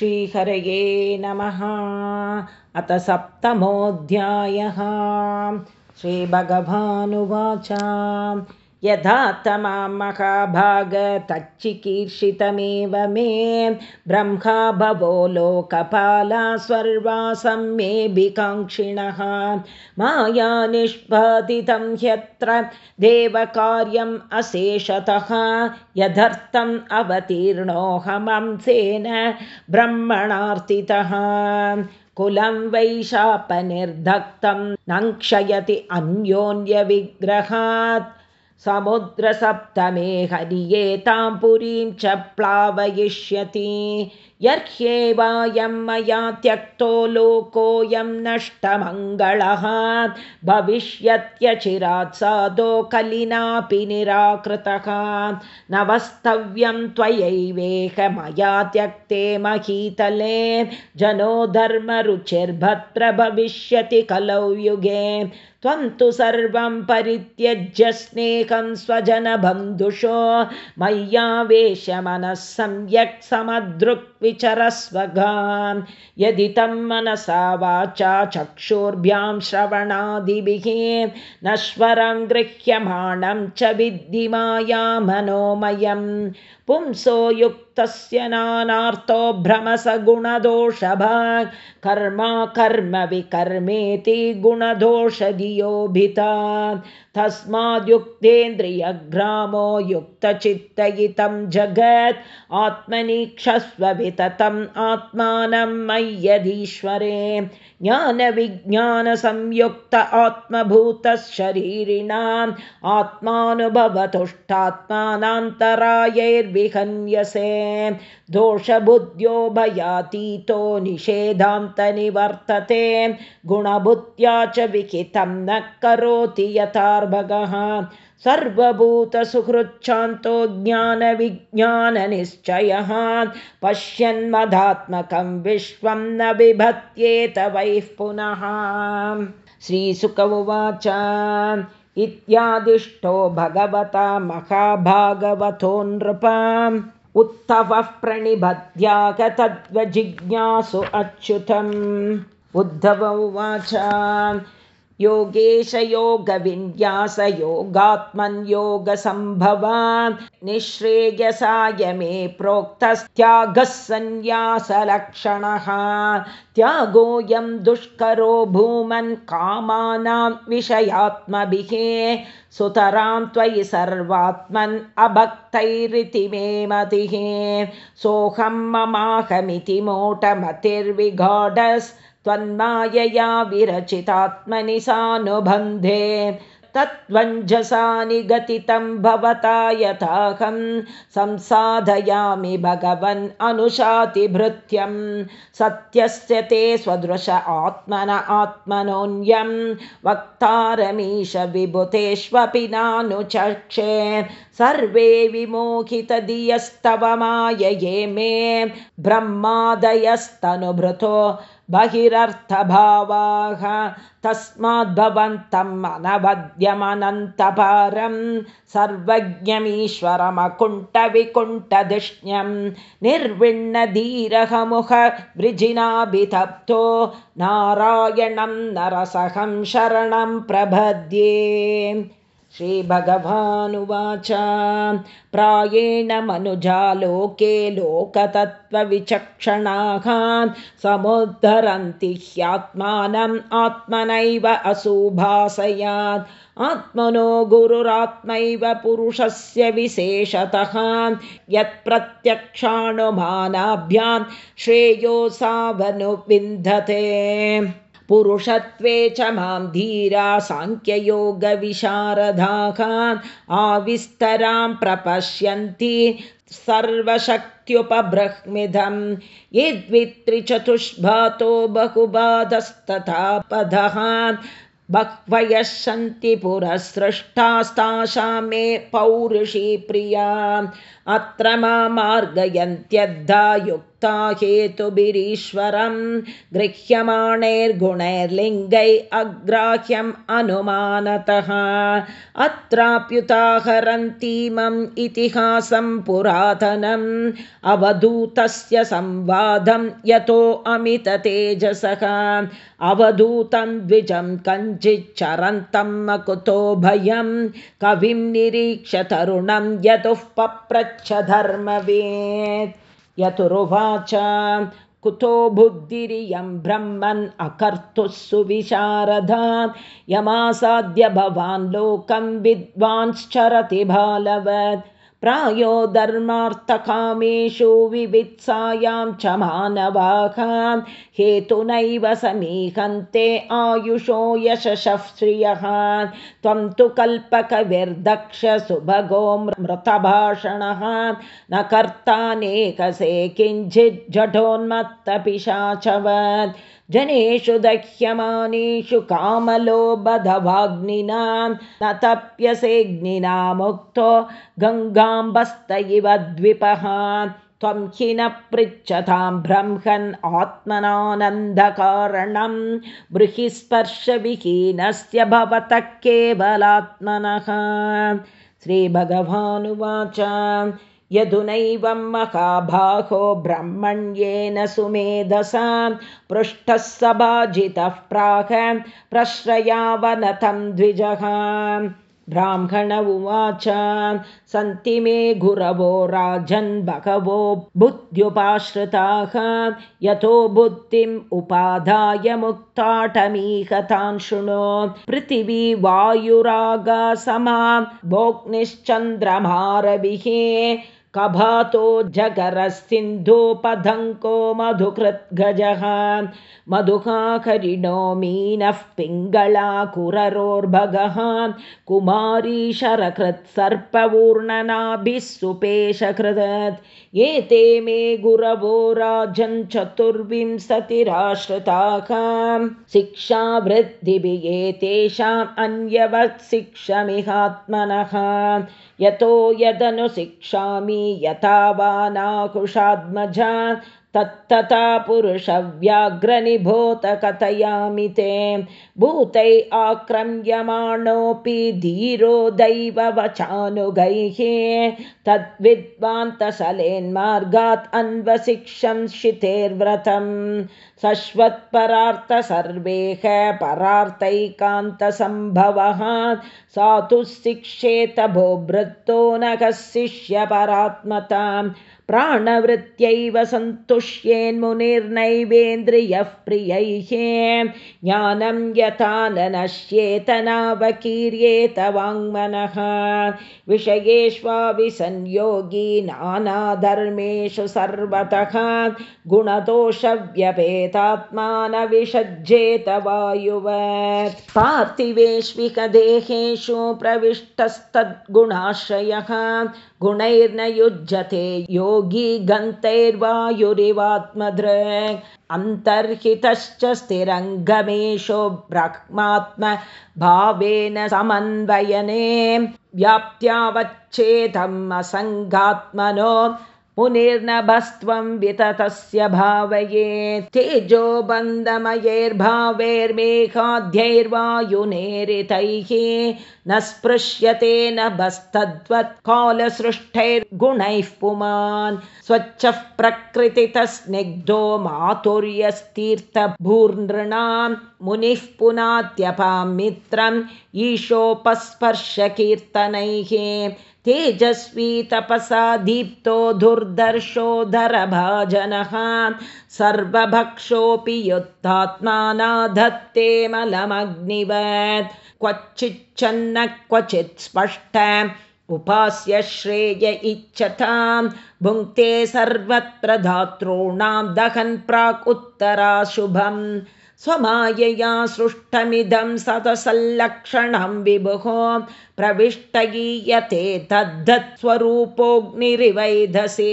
श्रीहरये नमः। अथ सप्तमोऽध्यायः। श्रीभगवानुवाच यथा तमां महाभाग तच्चिकीर्षितमेव मे ब्रह्मा भवो लोकपाला स्वर्वासं मेऽभिकाङ्क्षिणः माया निष्पादितं ह्यत्र देवकार्यम् अशेषतः। यदर्थम् अवतीर्णोऽहमंसेन ब्रह्मणार्तितः। कुलं वैशापनिर्धक्तं नङ्क्षयति अन्योन्यविग्रहात् समुद्रसप्तमे हरियेतां पुरीं च प्लावयिष्यति यर्ह्येवायं मया त्यक्तो लोकोऽयं नष्टमङ्गलः। भविष्यत्यचिरात् साधो कलिनापि निराकृतः। न वस्तव्यं त्वयैवेह मया त्यक्ते महीतले। जनो धर्मरुचिर्भद्र भविष्यति कलौ युगे। त्वं तु सर्वं परित्यज्य स्नेहं स्वजनबन्धुषो। मय्यावेशमनः सम्यक् समदृक्विचरस्वगान् यदि तं मनसा वाचा चक्षुर्भ्यां श्रवणादिभिः नश्वरं गृह्यमाणं च विद्धिमाया मनोमयं पुंसो युक्तस्य नानार्थो भ्रमसगुणदोषभाक् कर्मा कर्म विकर्मेति गुणदोषधियोभिता तस्माद्युक्तेन्द्रियग्रामो युक्तचित्तयितं जगत्। आत्मनीक्षस्वविततम् आत्मानं मय्यधीश्वरे ज्ञानविज्ञानसंयुक्त आत्मभूतशरीरिणाम् आत्मानुभवतुष्टात्मानान्तरायैर्विहन्यसे। दोषबुद्ध्यो भयातीतो निषेधान्तनिवर्तते। गुणबुद्ध्या च विहितं न करोति यथार्भगः सर्वभूतसुहृच्छान्तो ज्ञानविज्ञाननिश्चयः पश्यन्मदात्मकं विश्वं न बिभत्येत वैः पुनः। श्रीसुक उवाच इत्यादिष्टो भगवता महाभागवतो नृपाम् उत्तवः प्रणिबध्यागतद्वजिज्ञासु अच्युतम्। उद्धव उवाच योगेशयोगविन्यासयोगात्मन्योगसम्भवान् निःश्रेयसाय मे प्रोक्तस्त्यागः सन्न्यासलक्षणः त्यागोऽयं दुष्करो भूमन् कामानां विषयात्मभिः। सुतरां त्वयि सर्वात्मन् अभक्तैरिति मे मतिः। सोऽहं ममाहमिति मोटमतिर्विघाढस् त्वन्मायया विरचितात्मनि सानुबन्धे तत्त्वञ्जसा निगतितं भवता यथाहं संसाधयामि भगवन् अनुशातिभृत्यं सत्यस्य ते स्वदृश आत्मन आत्मनोऽन्यं वक्तारमीश विभुतेष्वपि नानुचक्षे सर्वे विमोहितधियस्तव मायये मे ब्रह्मादयस्तनुभृतो बहिरर्थभावाः तस्माद्भवन्तम् अनवद्यमनन्तपारं सर्वज्ञमीश्वरमकुण्ठविकुण्ठधिष्ण्यं निर्विण्णधीरहमुखवृजिनाभितप्तो नारायणं नरसहं शरणं प्रभद्ये श्रीभगवानुवाच। प्रायेण मनुजालोके लोकतत्त्वविचक्षणाः समुद्धरन्ति ह्यात्मानम् आत्मनैव असुभासयात् आत्मनो गुरुरात्मैव पुरुषस्य विशेषतः। यत्प्रत्यक्षानुमानाभ्यां श्रेयोसावनुविन्दते पुरुषत्वे च मां धीरा साङ्ख्ययोगविशारदाः आविस्तरां प्रपश्यन्ति सर्वशक्त्युपब्रह्मिदं यद्वित्रिचतुष्भातो बहुबाधस्तथा पदः बह्वयः सन्ति पुरःसृष्टास्तासां मे पौरुषी प्रिया अत्र मा मार्गयन्त्यद्धा मुक्ता हेतुभिरीश्वरं गृह्यमाणैर्गुणैर्लिङ्गै अग्राह्यम् अनुमानतः। अत्राप्युताहरन्तीमम् इतिहासं पुरातनम् अवधूतस्य संवादं यतो अमिततेजसः। अवधूतं द्विजं कञ्चिच्चरन्तं कुतो भयं कविं निरीक्ष्य तरुणं यतुः पप्रच्छ धर्मवेत् यतुरुवाच कुतो बुद्धिरियं ब्रह्मन् अकर्तुः सुविशारदा यमासाद्य भवान् लोकं विद्वांश्चरति बालवत् प्रायो धर्मार्थकामेषु विवित्सायां च मानवाः हेतुनैव समीहन्ते आयुषो यशः श्रियः। त्वं तु कल्पकविर्दक्ष सुभगो मृतभाषणः। न कर्तानेकसे किञ्चिज्जठोन्मत्तपिशाचवत् जनेषु दह्यमानेषु कामलोबधवाग्निना न तप्यसेऽग्निना मुक्तो गङ्गाम्बस्त इव द्विपः त्वं हि न पृच्छतां ब्रह्मन् आत्मनानन्दकारणं बृहिस्पर्शविहीनस्य भवतः केवलात्मनः। श्रीभगवानुवाच यदुनैवं महाभाहो ब्रह्मण्येन सुमेधसा पृष्ठः सभाजितः प्राह प्रश्रयावनतं द्विजः ब्राह्मण उवाच सन्ति मे गुरवो राजन् भगवो बुद्ध्युपाश्रिताः यतो बुद्धिम् उपाधाय मुक्ताटमीहतान् शृणु। पृथिवी वायुरागासमा भोग्निश्चन्द्रमारभिः कभातो जगरसिन्धोपधङ्को मधुकृद्गजः। मधुकाकरिणो मीनः पिङ्गला कुररोर्भगः कुमारी शरकृत्सर्पपूर्णनाभिः सुपेशकृत् एते मे गुरवो राजन् चतुर्विंशतिराश्रिताः शिक्षावृद्धिभिः एतेषाम् अन्यवत् शिक्षमिहात्मनः। यतो यदनुशिक्षामि यथा वा नाकुशात्मजा तत्तथा पुरुषव्याघ्रनिभूत कथयामि ते। भूतै आक्रम्यमाणोऽपि धीरो दैववचानुगैः। तद्विद्वान्तसलेन्मार्गात् अन्वशिक्षं शितेर्व्रतम् शश्वत्परार्थ सर्वेह परार्थैकान्तसम्भवः। सा तु शिक्षेत भो वृत्तो न कशिष्यपरात्मताम् प्राणवृत्त्यैव सन्तुष्येन्मुनिर्नैवेन्द्रियः प्रियैः ज्ञानं यथा न नश्येत नावकीर्येत वाङ्मनः विषयेष्वाभिसंयोगी नानाधर्मेषु सर्वतः गुणदोषव्यपेतात्मा न विषज्येत वायुवत् पार्थिवेष्विकदेहेषु प्रविष्टस्तद्गुणाश्रयः गुणैर्न युज्यते योगी गन्तैर्वायुरिवात्मदृक् अन्तर्हितश्च स्थिरङ्गमेषो ब्रह्मात्म भावेन समन्वयने। व्याप्त्यावच्छेदम् असङ्गात्मनो मुनिर्नभस्त्वं विततस्य भावये। तेजो बन्धमयैर्भावैर्मेघाध्यैर्वायुनेरितैः न स्पृश्यते न बस्तद्वत् कालसृष्टैर्गुणैः पुमान्। स्वच्छः प्रकृतितस्निग्धो मातुर्यस्तीर्थभूर्नृणां मुनिः पुनात्यपां मित्रम् ईशोपस्पर्शकीर्तनैः। तेजस्वी तपसा दीप्तो दुर्दर्शोधरभाजनः सर्वभक्षोऽपि युद्धात्मानाधत्ते मलमग्निवत् क्वचिच्छन्न क्वचित् स्पष्ट उपास्य श्रेय इच्छतां भुङ्क्ते सर्वत्र धातॄणां दहन् प्राक् उत्तराशुभम् स्वमायया सृष्टमिदं सतसल्लक्षणं विभुः प्रविष्टगीयते तद्धत्स्वरूपोऽग्निरिवैधसे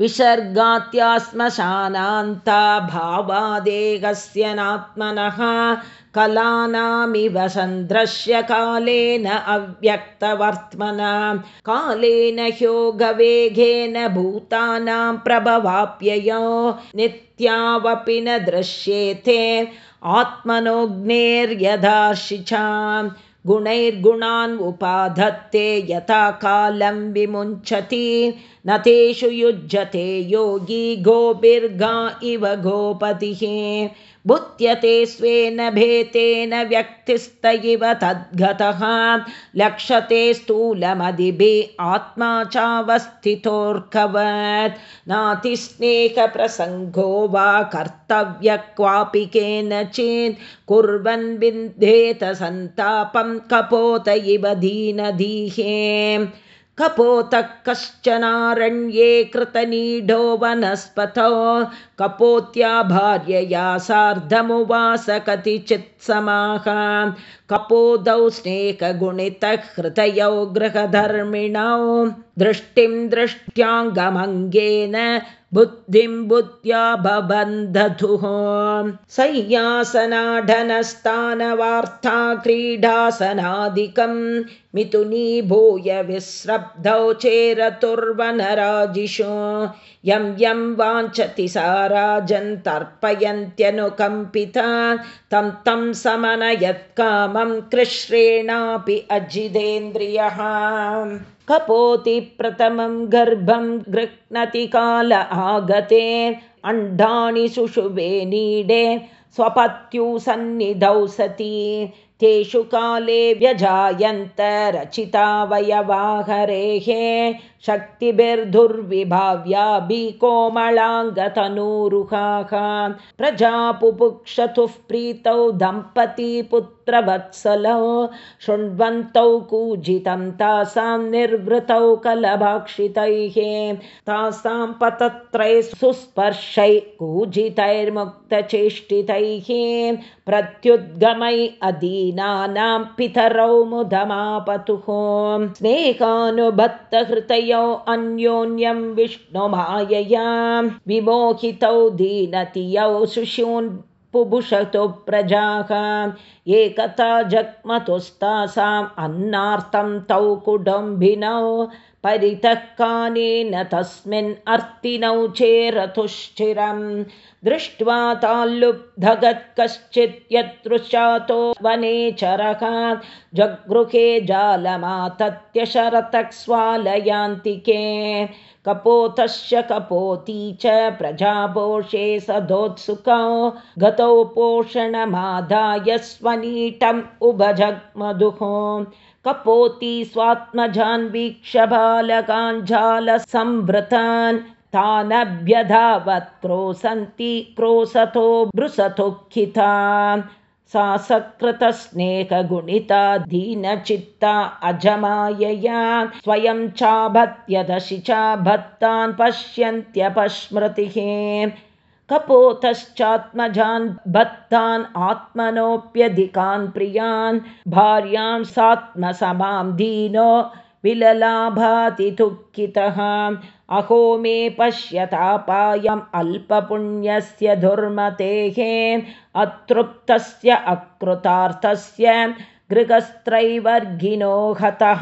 विसर्गात्याश्मशानान्ता भावादेहस्य नात्मनः कलानामिव सन्द्रश्य कालेन अव्यक्तवर्त्मना। कालेन ह्योगवेगेन भूतानां प्रभवाप्ययो नित्यावपि न दृश्येते। आत्मनोऽग्नेर्यदाशिचां गुणैर्गुणान् उपाधत्ते यथा कालं विमुञ्चति। न तेषु युज्यते योगी गोभिर्गा इव गोपतिः बुध्यते स्वेन भेतेन व्यक्तिस्त इव तद्गतः। लक्षते स्थूलमदिभिः आत्मा चावस्थितोऽर्कवत्। नातिस्नेहप्रसङ्गो वा कर्तव्य क्वापि केनचित्। कुर्वन् विन्ध्येत सन्तापं कपोत इव दीनधीहे कपोतः कश्चनारण्ये कृतनीढो वनस्पतौ। कपोत्या भार्यया सार्धमुवास कतिचित्समाः कपोदौ स्नेहगुणितः हृतयौ गृहधर्मिणौ। दृष्टिं दृष्ट्याङ्गमङ्गेन बुद्धिं बुद्ध्या बबन्धतुः सय्यासनाढनस्तानवार्ता क्रीडासनादिकं मिथुनीभूय विस्रब्धौ चेरतुर्वनराजिषु। यं यं वाञ्छति सा राजन्तर्पयन्त्यनुकम्पिता तं तं समनयत्कामं कृश्रेणापि अजितेन्द्रियः कपोति प्रथमं गर्भं गृह्णति काल आगते अण्डानि सुषुवे नीडे स्वपत्युसन्निधौ सति। तेषु काले व्यजायन्त रचितावयवाहरेः शक्तिभिर्धुर्विभाव्याभिकोमलाङ्गतनूरुहाः प्रजापुपुक्षतुः प्रीतौ दम्पती पुत्रवत्सलौ शृण्वन्तौ कूजितं तासां निर्वृतौ कलभाक्षितैः तासां पतत्रैः सुस्पर्शै कूजितैर्मुक्तचेष्टितैः प्रत्युद्गमै अदीनानां पितरौ मुदमापतुः स्नेहानुबद्धहृतयो अन्योन्यं विष्णुमायया विमोहितौ दीनतियौ सुशून् पुभुषतु प्रजाः एकता जग्मतुस्तासाम् अन्नार्थं तौ कुटुम्बिनौ परितः कानेन तस्मिन् अर्तिनौ चेरतुश्चिरं दृष्ट्वा ताल्लुब्धगत् कश्चित् यदृशातो वनेचरः जगृहे जालमातत्य शरतः स्वालयान्तिके कपोतस्य कपोती च प्रजापोषे सदोत्सुकौ गतौ पोषणमादाय स्वनीटम् उभजग्मधुः। कपोति स्वात्मजान् वीक्षबालकाञ्जालसंवृतान् तानभ्यधावत् क्रोसन्ति क्रोसतो बृसतोखिता सा सकृतस्नेहगुणिता दीनचित्ता अजमायया। स्वयं चाभत्यदशि चाभत्तान् पश्यन्त्यपस्मृतिः कपोतश्चात्मजान् भक्तान् आत्मनोऽप्यधिकान् प्रियान् भार्यां सात्मसमां दीनो विललाभाति दुःखितः अहो मे पश्यतापायम् अल्पपुण्यस्य दुर्मतेः अतृप्तस्य अकृतार्थस्य गृहस्त्रैवर्गिनो हतः।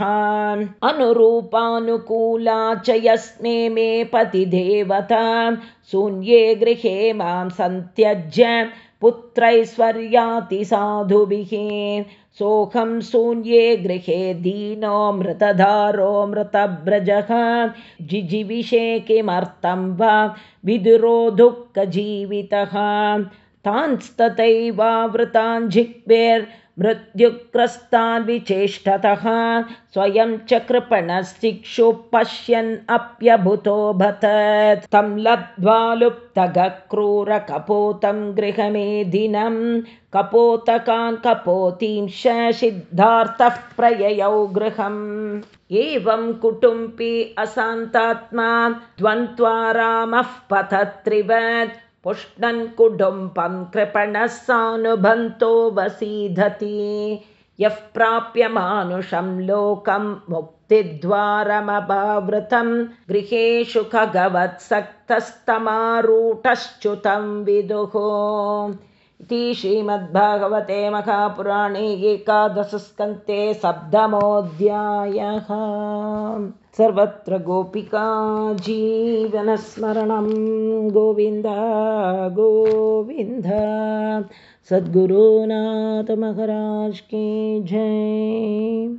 अनुरूपानुकूला च यस्मे मे पतिदेवता। शून्ये गृहे मां सन्त्यज्य पुत्रैश्वर्याति साधुभिः। सोऽहं शून्ये गृहे दीनो मृतधारो मृतव्रजः। जिजिविषे किमर्थं वा विदुरो दुःखजीवितः। तांस्तथैवावृतान् जिह्वेर् मृत्युग्रस्तान् विचेष्टतः स्वयं च कृपणशिक्षु पश्यन् अप्यभूतोऽभत तं लब्ध्वा लुप्तगक्रूरकपोतं गृहमेधिनं कपोतकान् कपोतीं सिद्धार्थः प्रययौ गृहम्। एवं कुटुम्बी अशान्तात्मा द्वन्द्वा रामः पतत्रिवत् पुष्णन् कुटुम्बं कृपणः सानुभन्तो वसीधति। यः प्राप्य मानुषं लोकं मुक्तिं मुक्तिद्वारमपावृतं गृहेषु खगवत्सक्तस्तमारूढश्च्युतं विदुः इति श्रीमद्भागवते महापुराणे एकादशस्कन्ते सप्तमोऽध्यायः। सर्वत्र गोपिका जीवनस्मरणं। गोविन्द गोविन्द। सद्गुरुनाथमहाराज की जय